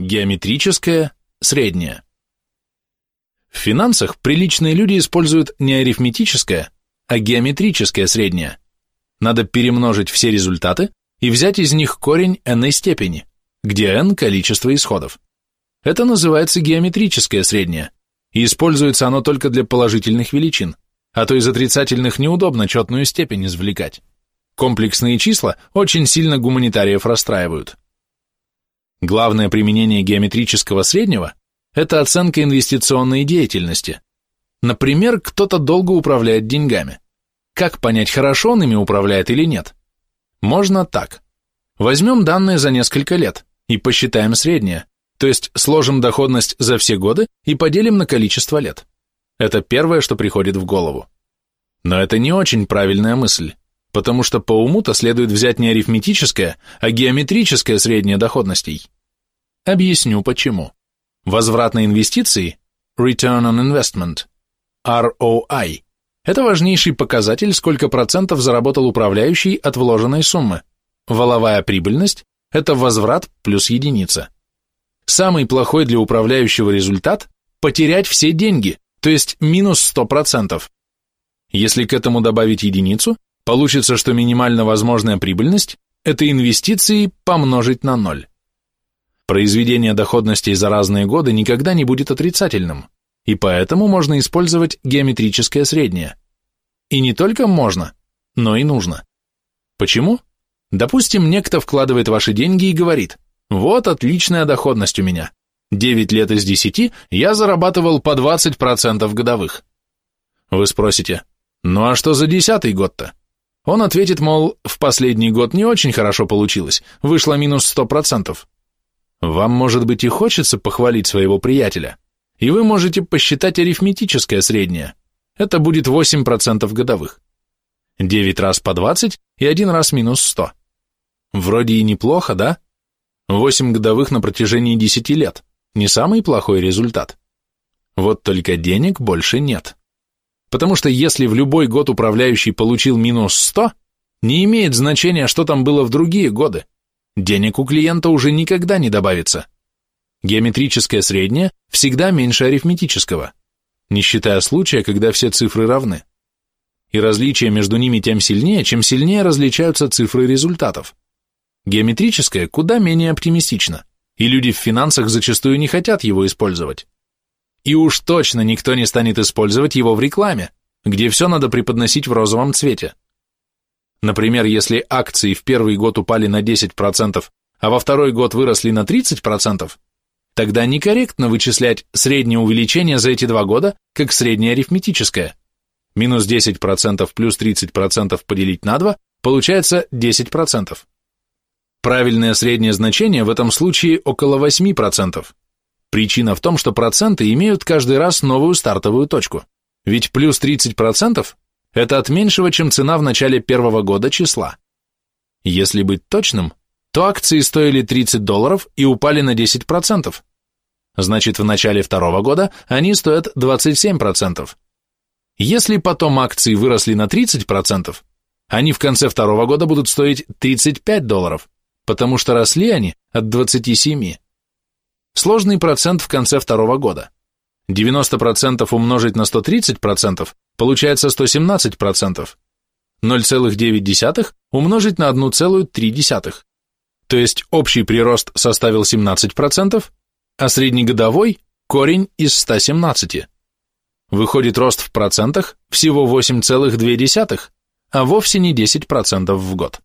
Геометрическое, среднее. В финансах приличные люди используют не арифметическое, а геометрическое среднее. Надо перемножить все результаты и взять из них корень n степени, где n – количество исходов. Это называется геометрическое среднее, и используется оно только для положительных величин, а то из отрицательных неудобно четную степень извлекать. Комплексные числа очень сильно гуманитариев расстраивают. Главное применение геометрического среднего – это оценка инвестиционной деятельности. Например, кто-то долго управляет деньгами. Как понять, хорошо он ими управляет или нет? Можно так. Возьмем данные за несколько лет и посчитаем среднее, то есть сложим доходность за все годы и поделим на количество лет. Это первое, что приходит в голову. Но это не очень правильная мысль, потому что по уму-то следует взять не арифметическое, а геометрическое среднее доходностей. Объясню почему. Возврат на инвестиции, Return on Investment, ROI, это важнейший показатель, сколько процентов заработал управляющий от вложенной суммы. Воловая прибыльность – это возврат плюс единица. Самый плохой для управляющего результат – потерять все деньги, то есть минус 100%. Если к этому добавить единицу, получится, что минимально возможная прибыльность – это инвестиции помножить на ноль. Произведение доходностей за разные годы никогда не будет отрицательным, и поэтому можно использовать геометрическое среднее. И не только можно, но и нужно. Почему? Допустим, некто вкладывает ваши деньги и говорит, вот отличная доходность у меня. 9 лет из 10 я зарабатывал по 20% годовых. Вы спросите, ну а что за десятый год-то? Он ответит, мол, в последний год не очень хорошо получилось, вышло минус 100%. Вам, может быть, и хочется похвалить своего приятеля, и вы можете посчитать арифметическое среднее. Это будет 8% годовых. 9 раз по 20 и один раз минус 100. Вроде и неплохо, да? 8 годовых на протяжении 10 лет. Не самый плохой результат. Вот только денег больше нет. Потому что если в любой год управляющий получил минус 100, не имеет значения, что там было в другие годы. Денег у клиента уже никогда не добавится. Геометрическое среднее всегда меньше арифметического, не считая случая, когда все цифры равны. И различие между ними тем сильнее, чем сильнее различаются цифры результатов. Геометрическое куда менее оптимистично, и люди в финансах зачастую не хотят его использовать. И уж точно никто не станет использовать его в рекламе, где все надо преподносить в розовом цвете. Например, если акции в первый год упали на 10%, а во второй год выросли на 30%, тогда некорректно вычислять среднее увеличение за эти два года как среднее арифметическое. Минус 10% плюс 30% поделить на 2 получается 10%. Правильное среднее значение в этом случае около 8%. Причина в том, что проценты имеют каждый раз новую стартовую точку. Ведь плюс 30% это от меньшего, чем цена в начале первого года числа. Если быть точным, то акции стоили 30 долларов и упали на 10%. Значит, в начале второго года они стоят 27%. Если потом акции выросли на 30%, они в конце второго года будут стоить 35 долларов, потому что росли они от 27. Сложный процент в конце второго года. 90% умножить на 130% получается 117%. 0,9 умножить на 1,3. То есть общий прирост составил 17%, а среднегодовой – корень из 117. Выходит рост в процентах всего 8,2, а вовсе не 10% в год.